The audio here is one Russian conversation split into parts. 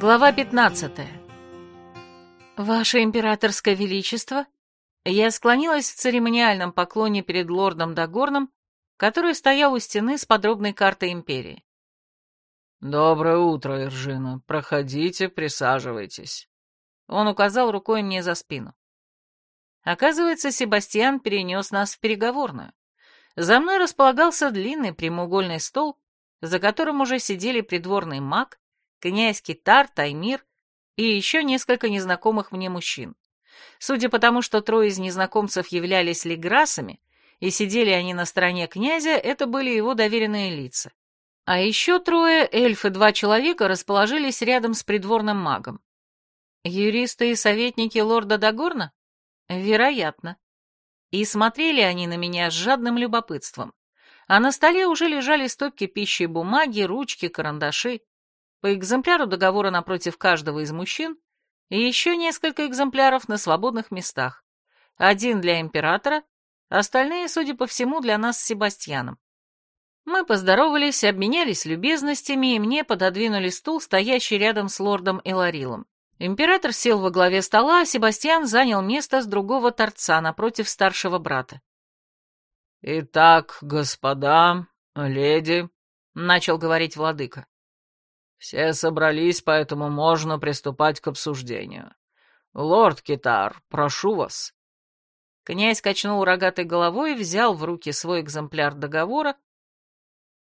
Глава 15. Ваше императорское величество, я склонилась в церемониальном поклоне перед лордом Дагорном, который стоял у стены с подробной картой империи. «Доброе утро, Иржина. Проходите, присаживайтесь». Он указал рукой мне за спину. Оказывается, Себастьян перенес нас в переговорную. За мной располагался длинный прямоугольный стол, за которым уже сидели придворный маг, князь Китар, Таймир и еще несколько незнакомых мне мужчин. Судя по тому, что трое из незнакомцев являлись леграсами, и сидели они на стороне князя, это были его доверенные лица. А еще трое, эльф и два человека, расположились рядом с придворным магом. Юристы и советники лорда Дагорна? Вероятно. И смотрели они на меня с жадным любопытством. А на столе уже лежали стопки пищи и бумаги, ручки, карандаши по экземпляру договора напротив каждого из мужчин и еще несколько экземпляров на свободных местах. Один для императора, остальные, судя по всему, для нас с Себастьяном. Мы поздоровались, обменялись любезностями, и мне пододвинули стул, стоящий рядом с лордом Эларилом. Император сел во главе стола, а Себастьян занял место с другого торца напротив старшего брата. «Итак, господа, леди», — начал говорить владыка, все собрались, поэтому можно приступать к обсуждению. Лорд Китар, прошу вас. Князь качнул рогатой головой и взял в руки свой экземпляр договора.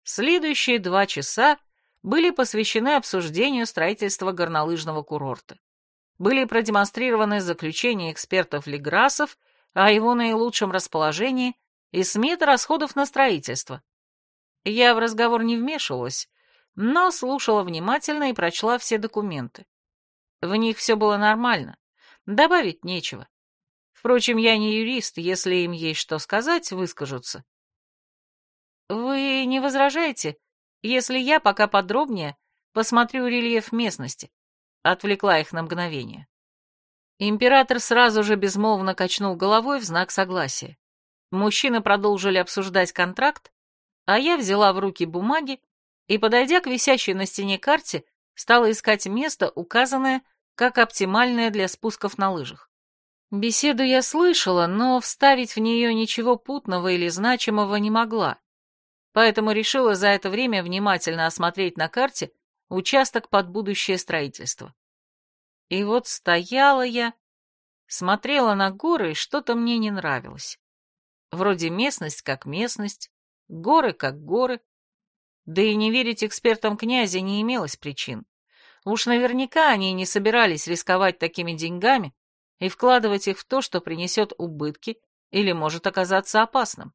Следующие два часа были посвящены обсуждению строительства горнолыжного курорта. Были продемонстрированы заключения экспертов-леграсов о его наилучшем расположении и смета расходов на строительство. Я в разговор не вмешивалась, но слушала внимательно и прочла все документы. В них все было нормально, добавить нечего. Впрочем, я не юрист, если им есть что сказать, выскажутся. Вы не возражаете, если я пока подробнее посмотрю рельеф местности? Отвлекла их на мгновение. Император сразу же безмолвно качнул головой в знак согласия. Мужчины продолжили обсуждать контракт, а я взяла в руки бумаги и, подойдя к висящей на стене карте, стала искать место, указанное как оптимальное для спусков на лыжах. Беседу я слышала, но вставить в нее ничего путного или значимого не могла, поэтому решила за это время внимательно осмотреть на карте участок под будущее строительство. И вот стояла я, смотрела на горы, и что-то мне не нравилось. Вроде местность как местность, горы как горы, да и не верить экспертам князя не имелось причин. Уж наверняка они не собирались рисковать такими деньгами и вкладывать их в то, что принесет убытки или может оказаться опасным.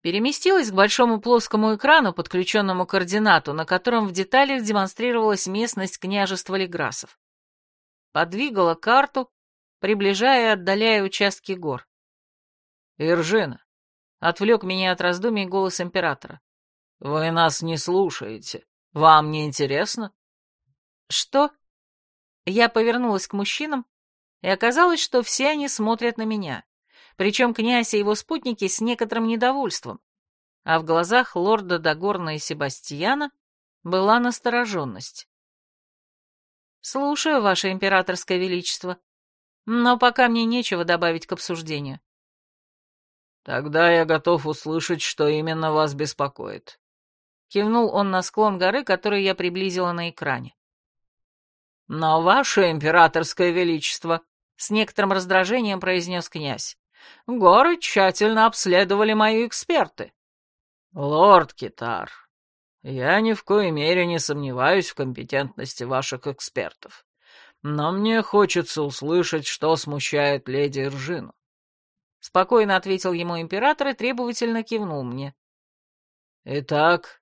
Переместилась к большому плоскому экрану, подключенному к координату, на котором в деталях демонстрировалась местность княжества Леграсов. Подвигала карту, приближая и отдаляя участки гор. «Иржина!» — отвлек меня от раздумий голос императора. «Вы нас не слушаете. Вам не интересно?» «Что?» Я повернулась к мужчинам, и оказалось, что все они смотрят на меня, причем князь и его спутники с некоторым недовольством, а в глазах лорда Дагорна и Себастьяна была настороженность. «Слушаю, ваше императорское величество, но пока мне нечего добавить к обсуждению». «Тогда я готов услышать, что именно вас беспокоит. Кивнул он на склон горы, который я приблизила на экране. «Но ваше императорское величество», — с некоторым раздражением произнес князь, — «горы тщательно обследовали мои эксперты». «Лорд Китар, я ни в коей мере не сомневаюсь в компетентности ваших экспертов, но мне хочется услышать, что смущает леди Иржину». Спокойно ответил ему император и требовательно кивнул мне. «Итак,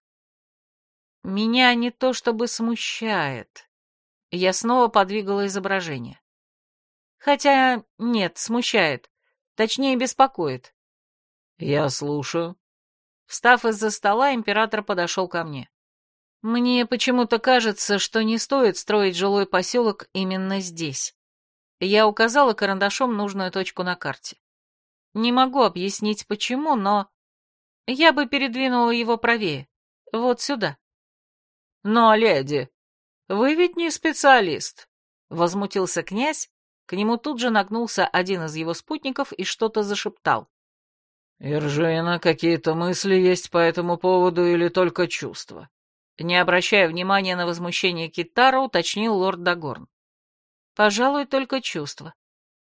меня не то чтобы смущает. Я снова подвигала изображение. Хотя, нет, смущает. Точнее, беспокоит. Я слушаю. Встав из-за стола, император подошел ко мне. Мне почему-то кажется, что не стоит строить жилой поселок именно здесь. Я указала карандашом нужную точку на карте. Не могу объяснить, почему, но... Я бы передвинула его правее. Вот сюда. «Но, леди...» Вы ведь не специалист, возмутился князь, к нему тут же нагнулся один из его спутников и что-то зашептал. «Иржина, какие-то мысли есть по этому поводу или только чувства?» Не обращая внимания на возмущение Китара, уточнил лорд Дагорн. «Пожалуй, только чувства.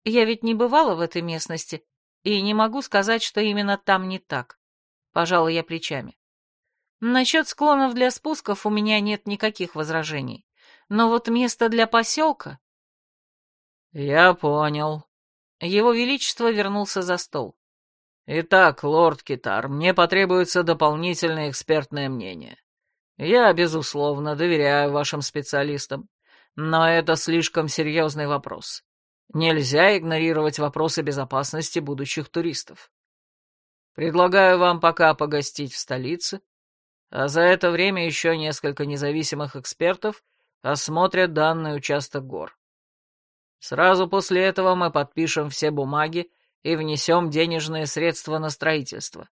Я ведь не бывала в этой местности и не могу сказать, что именно там не так. Пожалуй, я плечами. Насчет склонов для спусков у меня нет никаких возражений. Но вот место для поселка... Я понял. Его Величество вернулся за стол. Итак, лорд Китар, мне потребуется дополнительное экспертное мнение. Я, безусловно, доверяю вашим специалистам, но это слишком серьезный вопрос. Нельзя игнорировать вопросы безопасности будущих туристов. Предлагаю вам пока погостить в столице, а за это время еще несколько независимых экспертов осмотрят данный участок гор. Сразу после этого мы подпишем все бумаги и внесем денежные средства на строительство.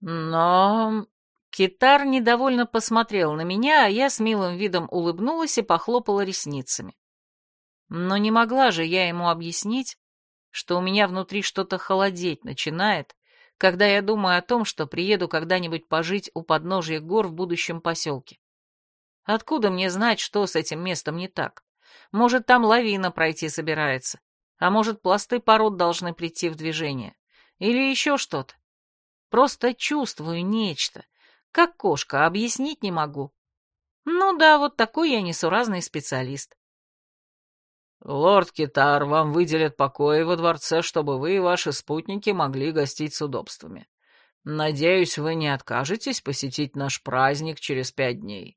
Но... Китар недовольно посмотрел на меня, а я с милым видом улыбнулась и похлопала ресницами. Но не могла же я ему объяснить, что у меня внутри что-то холодеть начинает, когда я думаю о том, что приеду когда-нибудь пожить у подножья гор в будущем поселке. Откуда мне знать, что с этим местом не так? Может, там лавина пройти собирается, а может, пласты пород должны прийти в движение. Или еще что-то. Просто чувствую нечто. Как кошка, объяснить не могу. Ну да, вот такой я несуразный специалист. «Лорд Китар, вам выделят покои во дворце, чтобы вы и ваши спутники могли гостить с удобствами. Надеюсь, вы не откажетесь посетить наш праздник через пять дней.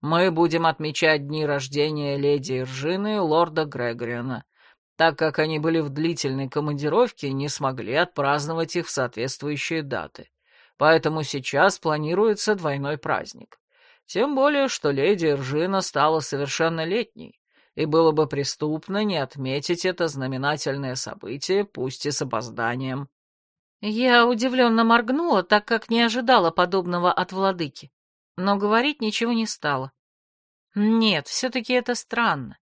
Мы будем отмечать дни рождения леди Иржины и лорда Грегориана, так как они были в длительной командировке и не смогли отпраздновать их в соответствующие даты. Поэтому сейчас планируется двойной праздник. Тем более, что леди Иржина стала совершеннолетней и было бы преступно не отметить это знаменательное событие, пусть и с опозданием. Я удивленно моргнула, так как не ожидала подобного от владыки, но говорить ничего не стала. Нет, все-таки это странно.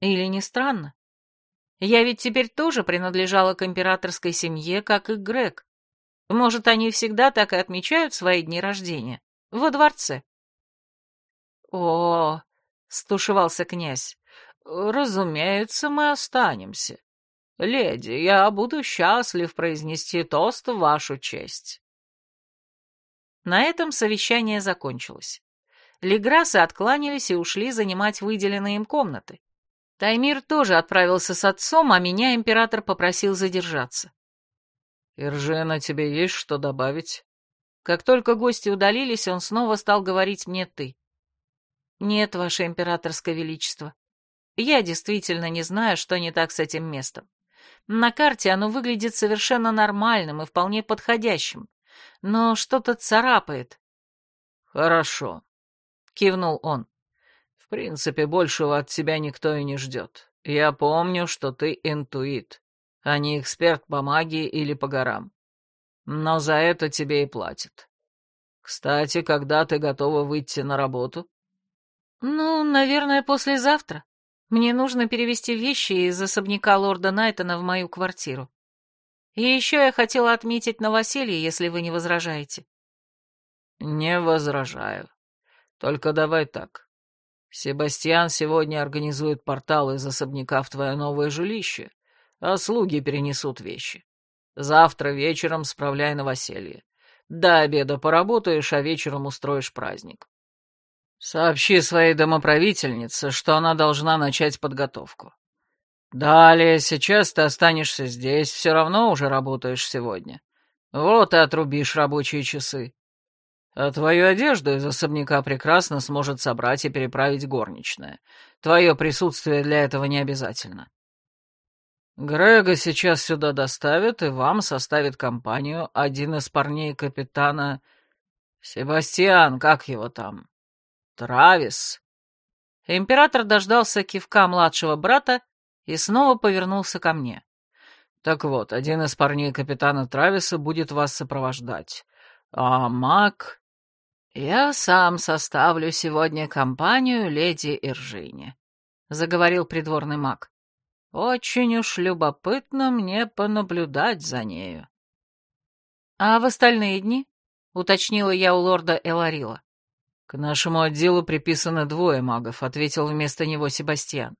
Или не странно? Я ведь теперь тоже принадлежала к императорской семье, как и Грег. Может, они всегда так и отмечают свои дни рождения? Во дворце? О, стушевался князь, «Разумеется, мы останемся. Леди, я буду счастлив произнести тост в вашу честь». На этом совещание закончилось. Леграсы откланялись и ушли занимать выделенные им комнаты. Таймир тоже отправился с отцом, а меня император попросил задержаться. «Иржена, тебе есть что добавить?» Как только гости удалились, он снова стал говорить мне «ты». «Нет, ваше императорское величество. Я действительно не знаю, что не так с этим местом. На карте оно выглядит совершенно нормальным и вполне подходящим, но что-то царапает. «Хорошо», — кивнул он. «В принципе, большего от тебя никто и не ждет. Я помню, что ты интуит, а не эксперт по магии или по горам. Но за это тебе и платят. Кстати, когда ты готова выйти на работу?» «Ну, наверное, послезавтра», мне нужно перевести вещи из особняка лорда Найтона в мою квартиру. И еще я хотела отметить новоселье, если вы не возражаете. Не возражаю. Только давай так. Себастьян сегодня организует портал из особняка в твое новое жилище, а слуги перенесут вещи. Завтра вечером справляй новоселье. До обеда поработаешь, а вечером устроишь праздник. Сообщи своей домоправительнице, что она должна начать подготовку. Далее, сейчас ты останешься здесь, все равно уже работаешь сегодня. Вот и отрубишь рабочие часы. А твою одежду из особняка прекрасно сможет собрать и переправить горничная. Твое присутствие для этого не обязательно. Грега сейчас сюда доставят, и вам составит компанию один из парней капитана... Себастьян, как его там? Травис. Император дождался кивка младшего брата и снова повернулся ко мне. Так вот, один из парней капитана Трависа будет вас сопровождать. А маг... «Я сам составлю сегодня компанию леди Иржине», — заговорил придворный маг. «Очень уж любопытно мне понаблюдать за нею». «А в остальные дни?» — уточнила я у лорда Эларила. «К нашему отделу приписано двое магов», — ответил вместо него Себастьян.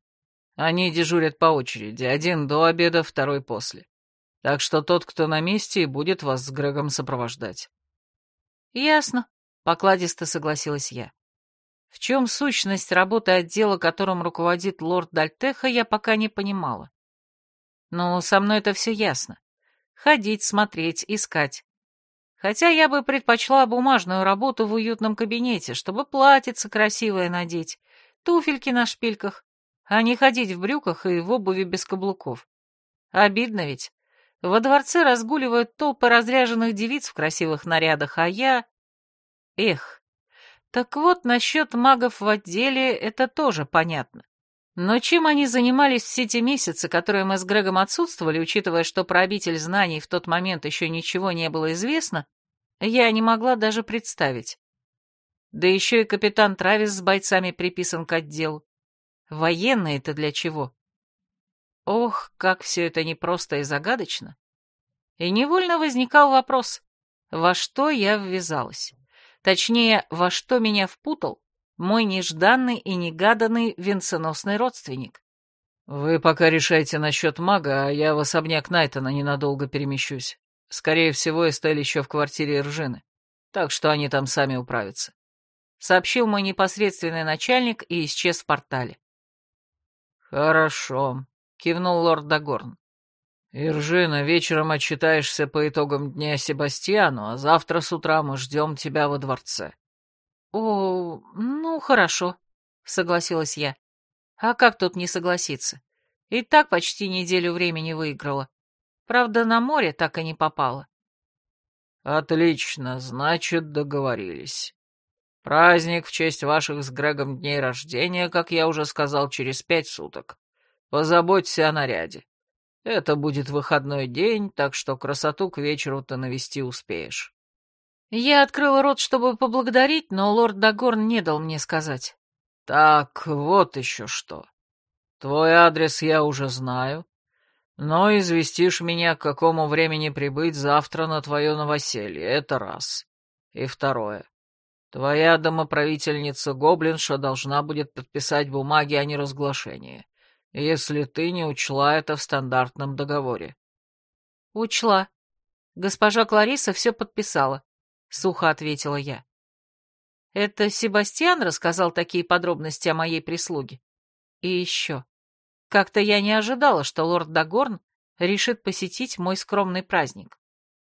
«Они дежурят по очереди, один до обеда, второй после. Так что тот, кто на месте, будет вас с Грегом сопровождать». «Ясно», — покладисто согласилась я. В чем сущность работы отдела, которым руководит лорд Дальтеха, я пока не понимала. Но со мной это все ясно. Ходить, смотреть, искать. Хотя я бы предпочла бумажную работу в уютном кабинете, чтобы платьице красивое надеть, туфельки на шпильках, а не ходить в брюках и в обуви без каблуков. Обидно ведь. Во дворце разгуливают толпы разряженных девиц в красивых нарядах, а я... Эх, так вот, насчет магов в отделе это тоже понятно. Но чем они занимались все те месяцы, которые мы с Грегом отсутствовали, учитывая, что про обитель знаний в тот момент еще ничего не было известно, я не могла даже представить. Да еще и капитан Травис с бойцами приписан к отделу. Военные-то для чего? Ох, как все это непросто и загадочно. И невольно возникал вопрос, во что я ввязалась. Точнее, во что меня впутал мой нежданный и негаданный венценосный родственник. «Вы пока решайте насчет мага, а я в особняк Найтона ненадолго перемещусь. Скорее всего, Эстель еще в квартире Ржины, так что они там сами управятся», — сообщил мой непосредственный начальник и исчез в портале. «Хорошо», — кивнул лорд Дагорн. «Иржина, вечером отчитаешься по итогам дня Себастьяну, а завтра с утра мы ждем тебя во дворце». «О, ну, хорошо», — согласилась я. «А как тут не согласиться? И так почти неделю времени выиграла. Правда, на море так и не попала». «Отлично, значит, договорились. Праздник в честь ваших с Грегом дней рождения, как я уже сказал, через пять суток. Позаботься о наряде. Это будет выходной день, так что красоту к вечеру ты навести успеешь. Я открыла рот, чтобы поблагодарить, но лорд Дагорн не дал мне сказать. Так, вот еще что. Твой адрес я уже знаю, но известишь меня, к какому времени прибыть завтра на твое новоселье, это раз. И второе. Твоя домоправительница Гоблинша должна будет подписать бумаги о неразглашении если ты не учла это в стандартном договоре. Учла. Госпожа Клариса все подписала, сухо ответила я. Это Себастьян рассказал такие подробности о моей прислуге. И еще. Как-то я не ожидала, что лорд Дагорн решит посетить мой скромный праздник.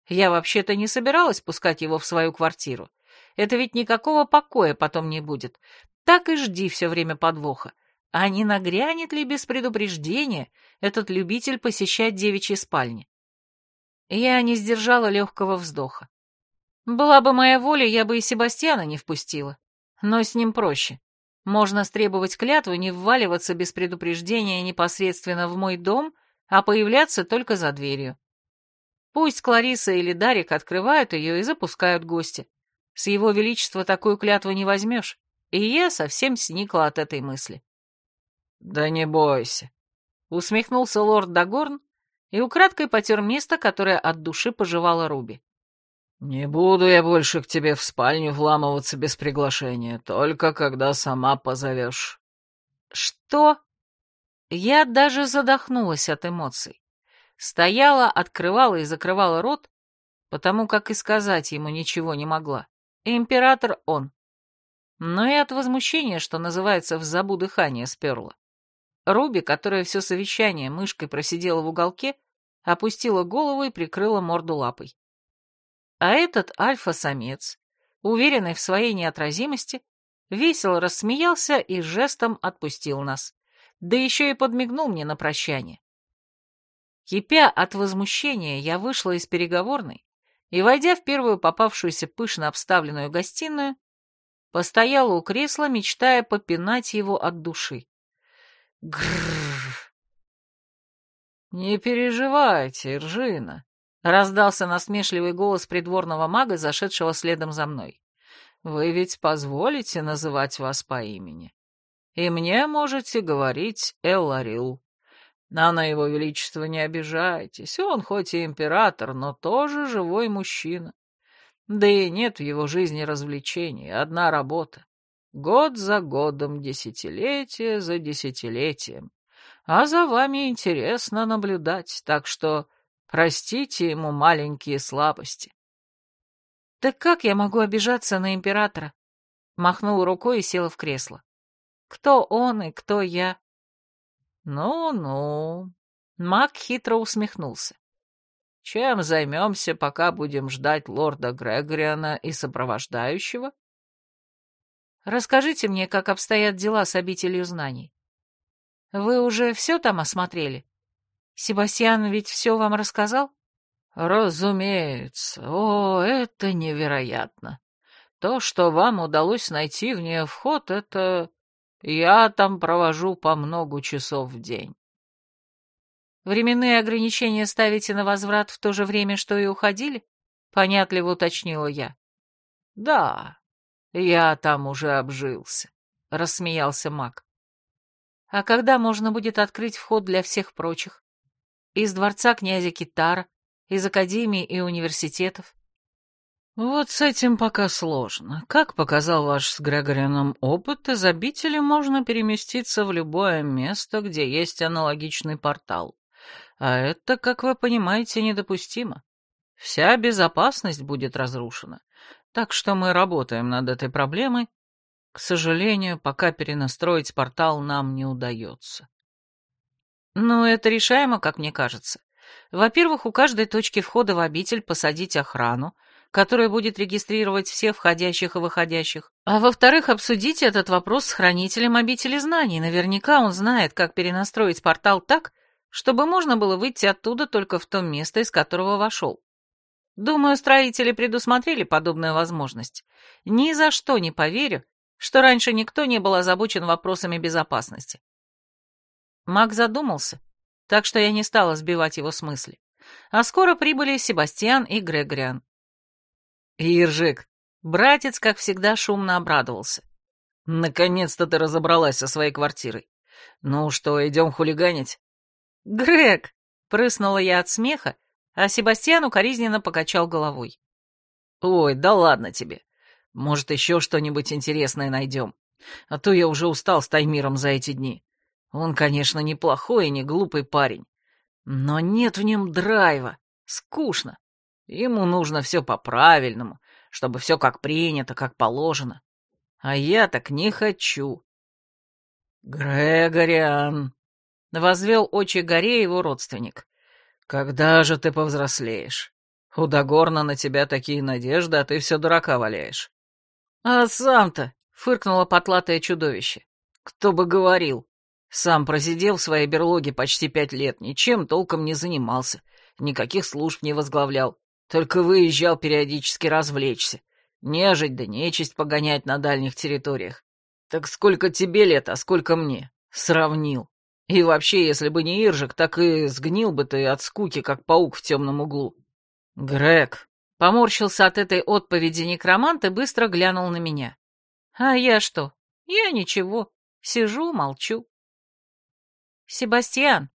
Я вообще-то не собиралась пускать его в свою квартиру. Это ведь никакого покоя потом не будет. Так и жди все время подвоха. А не нагрянет ли без предупреждения этот любитель посещать девичьи спальни? Я не сдержала легкого вздоха. Была бы моя воля, я бы и Себастьяна не впустила. Но с ним проще. Можно стребовать клятву не вваливаться без предупреждения непосредственно в мой дом, а появляться только за дверью. Пусть Клариса или Дарик открывают ее и запускают гостя. С его величества такую клятву не возьмешь, и я совсем сникла от этой мысли. «Да не бойся», — усмехнулся лорд Дагорн и украдкой потер место, которое от души пожевала Руби. «Не буду я больше к тебе в спальню вламываться без приглашения, только когда сама позовешь». «Что?» Я даже задохнулась от эмоций. Стояла, открывала и закрывала рот, потому как и сказать ему ничего не могла. Император он. Но и от возмущения, что называется, в забу дыхание сперла. Руби, которая все совещание мышкой просидела в уголке, опустила голову и прикрыла морду лапой. А этот альфа-самец, уверенный в своей неотразимости, весело рассмеялся и жестом отпустил нас, да еще и подмигнул мне на прощание. Кипя от возмущения, я вышла из переговорной и, войдя в первую попавшуюся пышно обставленную гостиную, постояла у кресла, мечтая попинать его от души. Грррр. «Не переживайте, Иржина», — раздался насмешливый голос придворного мага, зашедшего следом за мной. Вы ведь позволите называть вас по имени. И мне можете говорить Элларил. А на его величество не обижайтесь. Он хоть и император, но тоже живой мужчина. Да и нет в его жизни развлечений, одна работа. Год за годом, десятилетие за десятилетием. А за вами интересно наблюдать, так что простите ему маленькие слабости. «Так как я могу обижаться на императора?» Махнула рукой и села в кресло. «Кто он и кто я?» «Ну-ну», — маг хитро усмехнулся. «Чем займемся, пока будем ждать лорда Грегориана и сопровождающего?» «Расскажите мне, как обстоят дела с обителью знаний. Вы уже все там осмотрели? Себастьян ведь все вам рассказал?» «Разумеется. О, это невероятно. То, что вам удалось найти в нее вход, это... Я там провожу по много часов в день». «Временные ограничения ставите на возврат в то же время, что и уходили?» — понятливо уточнила я. «Да, я там уже обжился», — рассмеялся маг. «А когда можно будет открыть вход для всех прочих? Из дворца князя Китара, из академий и университетов? Вот с этим пока сложно. Как показал ваш с Грегорианом опыт, из обители можно переместиться в любое место, где есть аналогичный портал. А это, как вы понимаете, недопустимо. Вся безопасность будет разрушена. Так что мы работаем над этой проблемой. К сожалению, пока перенастроить портал нам не удается. Но это решаемо, как мне кажется. Во-первых, у каждой точки входа в обитель посадить охрану, которая будет регистрировать всех входящих и выходящих. А во-вторых, обсудить этот вопрос с хранителем обители знаний. Наверняка он знает, как перенастроить портал так, чтобы можно было выйти оттуда только в то место, из которого вошел. Думаю, строители предусмотрели подобную возможность. Ни за что не поверю, что раньше никто не был озабочен вопросами безопасности. Маг задумался, так что я не стала сбивать его с мысли. А скоро прибыли Себастьян и Грегориан. «Иржик!» Братец, как всегда, шумно обрадовался. «Наконец-то ты разобралась со своей квартирой. Ну что, идем хулиганить?» «Грег!» — прыснула я от смеха, а Себастьян укоризненно покачал головой. «Ой, да ладно тебе. Может, еще что-нибудь интересное найдем. А то я уже устал с Таймиром за эти дни. Он, конечно, неплохой и не глупый парень, но нет в нем драйва, скучно. Ему нужно все по-правильному, чтобы все как принято, как положено. А я так не хочу. Грегориан, — возвел очи горе его родственник, — когда же ты повзрослеешь? У Дагорна на тебя такие надежды, а ты все дурака валяешь. А сам-то, — фыркнуло потлатое чудовище, — кто бы говорил. Сам просидел в своей берлоге почти пять лет, ничем толком не занимался, никаких служб не возглавлял, только выезжал периодически развлечься, нежить да нечисть погонять на дальних территориях. Так сколько тебе лет, а сколько мне? Сравнил. И вообще, если бы не Иржик, так и сгнил бы ты от скуки, как паук в темном углу. Грег. Поморщился от этой отповеди некромант и быстро глянул на меня. А я что? Я ничего. Сижу, молчу. «Себастьян!»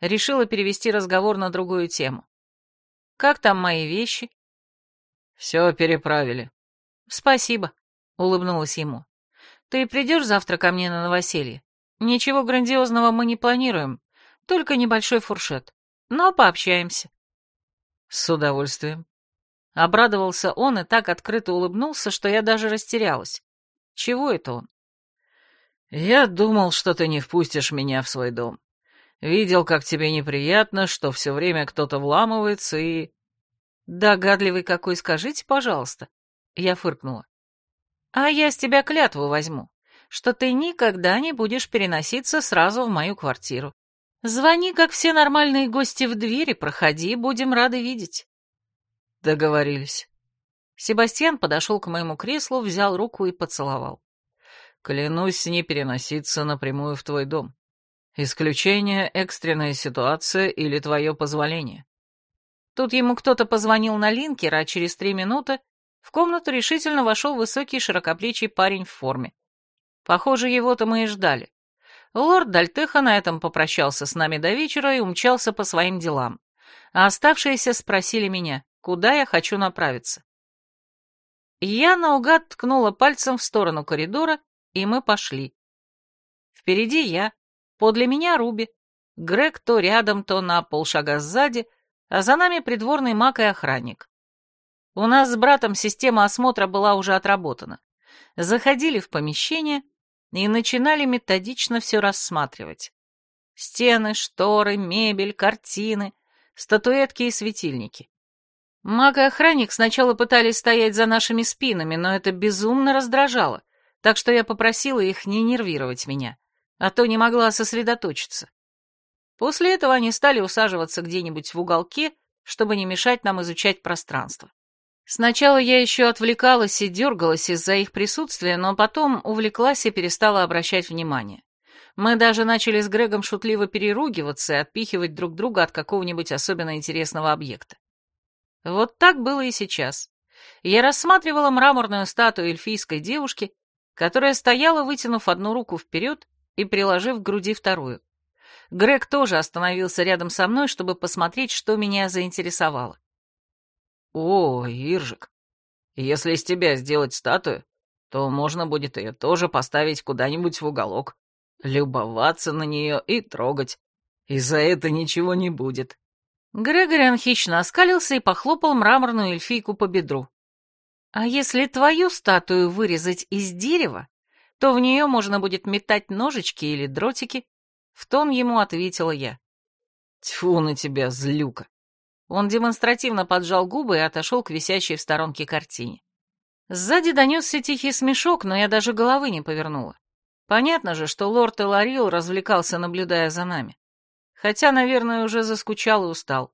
Решила перевести разговор на другую тему. «Как там мои вещи?» «Все переправили». «Спасибо», — улыбнулась ему. «Ты придешь завтра ко мне на новоселье? Ничего грандиозного мы не планируем, только небольшой фуршет. Но пообщаемся». «С удовольствием». Обрадовался он и так открыто улыбнулся, что я даже растерялась. Чего это он? «Я думал, что ты не впустишь меня в свой дом. Видел, как тебе неприятно, что все время кто-то вламывается и...» «Догадливый какой, скажите, пожалуйста». Я фыркнула. «А я с тебя клятву возьму, что ты никогда не будешь переноситься сразу в мою квартиру. Звони, как все нормальные гости в двери, проходи, будем рады видеть». Договорились. Себастьян подошел к моему креслу, взял руку и поцеловал. Клянусь не переноситься напрямую в твой дом. Исключение — экстренная ситуация или твое позволение. Тут ему кто-то позвонил на линкер, а через три минуты в комнату решительно вошел высокий широкоплечий парень в форме. Похоже, его-то мы и ждали. Лорд Дальтеха на этом попрощался с нами до вечера и умчался по своим делам. А оставшиеся спросили меня, куда я хочу направиться. Я наугад ткнула пальцем в сторону коридора, и мы пошли. Впереди я, подле меня Руби, Грег то рядом, то на полшага сзади, а за нами придворный маг и охранник. У нас с братом система осмотра была уже отработана. Заходили в помещение и начинали методично все рассматривать. Стены, шторы, мебель, картины, статуэтки и светильники. Маг и охранник сначала пытались стоять за нашими спинами, но это безумно раздражало, так что я попросила их не нервировать меня, а то не могла сосредоточиться. После этого они стали усаживаться где-нибудь в уголке, чтобы не мешать нам изучать пространство. Сначала я еще отвлекалась и дергалась из-за их присутствия, но потом увлеклась и перестала обращать внимание. Мы даже начали с Грегом шутливо переругиваться и отпихивать друг друга от какого-нибудь особенно интересного объекта. Вот так было и сейчас. Я рассматривала мраморную статую эльфийской девушки, которая стояла, вытянув одну руку вперед и приложив к груди вторую. Грег тоже остановился рядом со мной, чтобы посмотреть, что меня заинтересовало. «О, Иржик, если из тебя сделать статую, то можно будет ее тоже поставить куда-нибудь в уголок, любоваться на нее и трогать. И за это ничего не будет». Грегориан хищно оскалился и похлопал мраморную эльфийку по бедру. «А если твою статую вырезать из дерева, то в нее можно будет метать ножички или дротики», — в тон ему ответила я. «Тьфу на тебя, злюка!» Он демонстративно поджал губы и отошел к висящей в сторонке картине. Сзади донесся тихий смешок, но я даже головы не повернула. Понятно же, что лорд Эларил развлекался, наблюдая за нами. Хотя, наверное, уже заскучал и устал.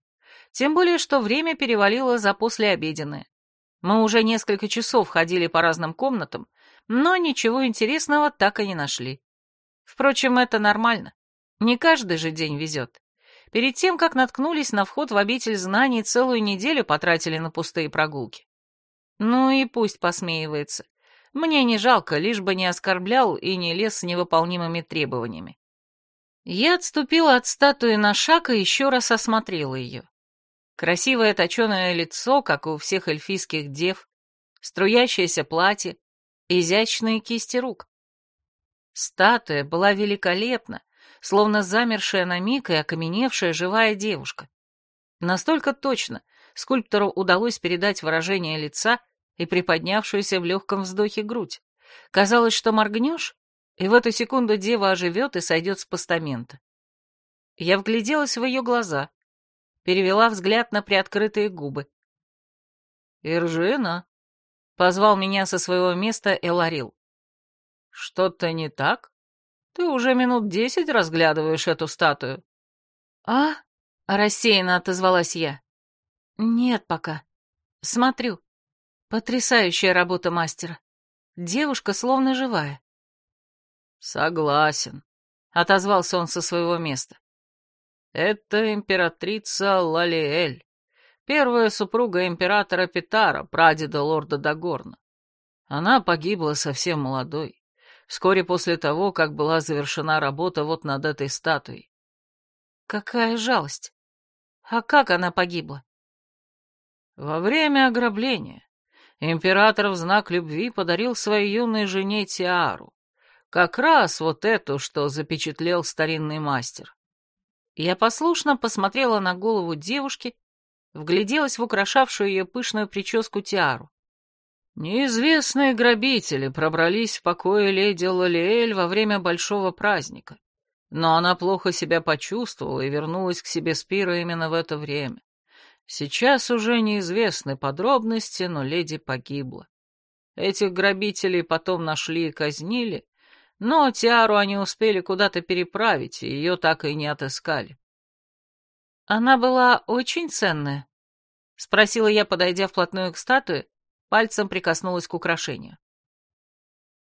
Тем более, что время перевалило за послеобеденное. Мы уже несколько часов ходили по разным комнатам, но ничего интересного так и не нашли. Впрочем, это нормально. Не каждый же день везет. Перед тем, как наткнулись на вход в обитель знаний, целую неделю потратили на пустые прогулки. Ну и пусть посмеивается. Мне не жалко, лишь бы не оскорблял и не лез с невыполнимыми требованиями. Я отступила от статуи на шаг и еще раз осмотрела ее. Красивое точеное лицо, как у всех эльфийских дев, струящееся платье, изящные кисти рук. Статуя была великолепна, словно замершая на миг и окаменевшая живая девушка. Настолько точно скульптору удалось передать выражение лица и приподнявшуюся в легком вздохе грудь. Казалось, что моргнешь, и в эту секунду дева оживет и сойдет с постамента. Я вгляделась в ее глаза, перевела взгляд на приоткрытые губы. «Иржина», — позвал меня со своего места Эларил. «Что-то не так?» Ты уже минут десять разглядываешь эту статую. А? Рассеянно отозвалась я. Нет пока. Смотрю. Потрясающая работа мастера. Девушка словно живая. Согласен, отозвался он со своего места. Это императрица Лалиэль, первая супруга императора Питара, прадеда лорда Дагорна. Она погибла совсем молодой вскоре после того, как была завершена работа вот над этой статуей. Какая жалость! А как она погибла? Во время ограбления император в знак любви подарил своей юной жене тиару, как раз вот эту, что запечатлел старинный мастер. Я послушно посмотрела на голову девушки, вгляделась в украшавшую ее пышную прическу тиару. Неизвестные грабители пробрались в покое леди Лалиэль во время большого праздника, но она плохо себя почувствовала и вернулась к себе с пира именно в это время. Сейчас уже неизвестны подробности, но леди погибла. Этих грабителей потом нашли и казнили, но Тиару они успели куда-то переправить, и ее так и не отыскали. «Она была очень ценная?» — спросила я, подойдя вплотную к статуе пальцем прикоснулась к украшению.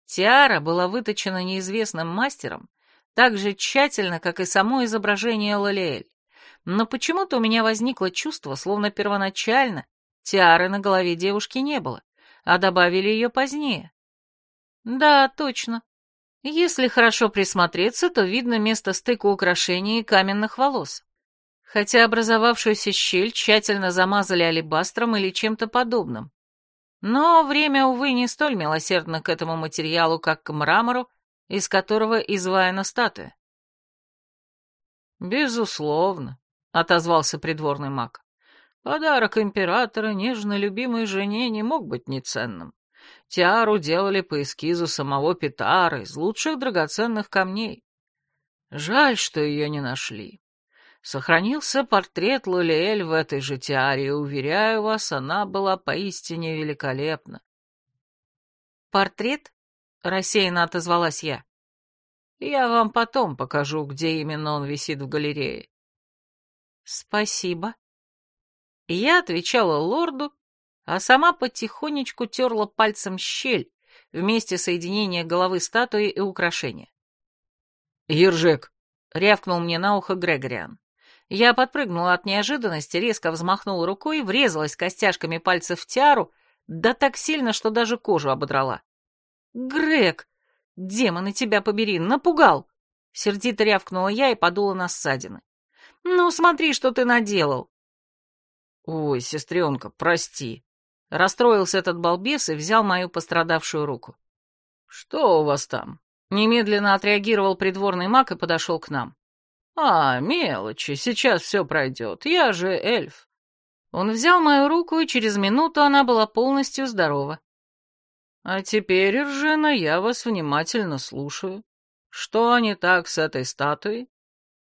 Тиара была выточена неизвестным мастером так же тщательно, как и само изображение Лалиэль, но почему-то у меня возникло чувство, словно первоначально тиары на голове девушки не было, а добавили ее позднее. Да, точно. Если хорошо присмотреться, то видно место стыка украшений и каменных волос. Хотя образовавшуюся щель тщательно замазали алебастром или чем-то подобным. Но время, увы, не столь милосердно к этому материалу, как к мрамору, из которого изваяна статуя. «Безусловно», — отозвался придворный маг. «Подарок императора нежно любимой жене не мог быть неценным. Тиару делали по эскизу самого Петара из лучших драгоценных камней. Жаль, что ее не нашли. Сохранился портрет Лулиэль в этой же тиаре, и, уверяю вас, она была поистине великолепна. «Портрет?» — рассеянно отозвалась я. Я вам потом покажу, где именно он висит в галерее. Спасибо. Я отвечала лорду, а сама потихонечку терла пальцем щель в месте соединения головы статуи и украшения. «Ержек!» — рявкнул мне на ухо Грегориан. Я подпрыгнула от неожиданности, резко взмахнула рукой, врезалась костяшками пальцев в тиару, да так сильно, что даже кожу ободрала. «Грег!» «Демоны, тебя побери, напугал!» Сердито рявкнула я и подула на ссадины. «Ну, смотри, что ты наделал!» «Ой, сестренка, прости!» Расстроился этот балбес и взял мою пострадавшую руку. «Что у вас там?» Немедленно отреагировал придворный маг и подошел к нам. «А, мелочи, сейчас все пройдет, я же эльф». Он взял мою руку, и через минуту она была полностью здорова. А теперь, Ржена, я вас внимательно слушаю. Что не так с этой статуей?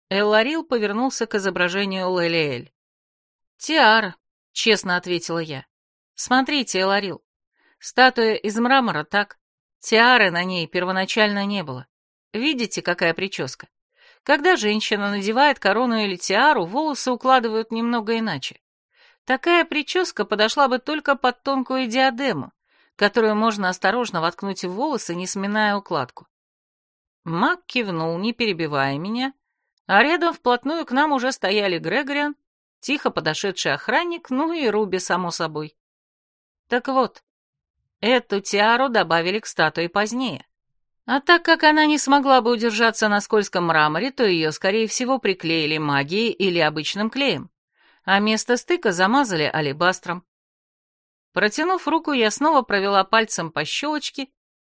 Элларил повернулся к изображению Лелиэль. «Тиара», — честно ответила я. «Смотрите, Эларил, статуя из мрамора, так? Тиары на ней первоначально не было. Видите, какая прическа? Когда женщина надевает корону или тиару, волосы укладывают немного иначе. Такая прическа подошла бы только под тонкую диадему, которую можно осторожно воткнуть в волосы, не сминая укладку. Мак кивнул, не перебивая меня, а рядом вплотную к нам уже стояли Грегориан, тихо подошедший охранник, ну и Руби, само собой. Так вот, эту тиару добавили к статуе позднее. А так как она не смогла бы удержаться на скользком мраморе, то ее, скорее всего, приклеили магией или обычным клеем, а место стыка замазали алебастром. Протянув руку, я снова провела пальцем по щелочке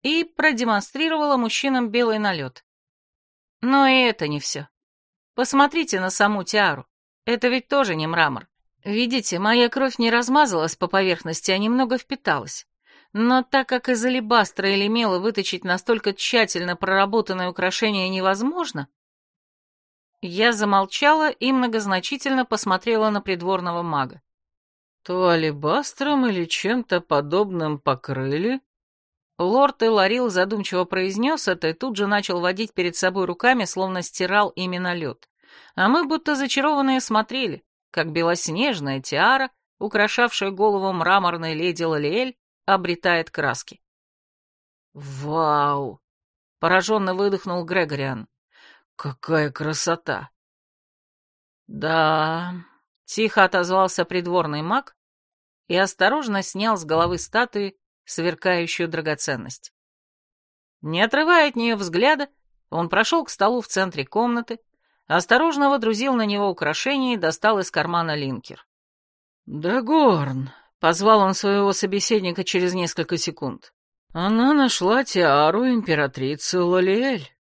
и продемонстрировала мужчинам белый налет. Но и это не все. Посмотрите на саму тиару. Это ведь тоже не мрамор. Видите, моя кровь не размазалась по поверхности, а немного впиталась. Но так как из алебастра или мела выточить настолько тщательно проработанное украшение невозможно, я замолчала и многозначительно посмотрела на придворного мага. То алебастром или чем-то подобным покрыли? Лорд Эларил задумчиво произнес это и тут же начал водить перед собой руками, словно стирал именно лед. А мы будто зачарованные смотрели, как белоснежная тиара, украшавшая голову мраморной леди Лалиэль, обретает краски. «Вау!» — пораженно выдохнул Грегориан. «Какая красота!» «Да, Тихо отозвался придворный маг и осторожно снял с головы статуи сверкающую драгоценность. Не отрывая от нее взгляда, он прошел к столу в центре комнаты, осторожно водрузил на него украшение и достал из кармана линкер. «Дагорн», — позвал он своего собеседника через несколько секунд, — «она нашла тиару императрицы Лалиэль».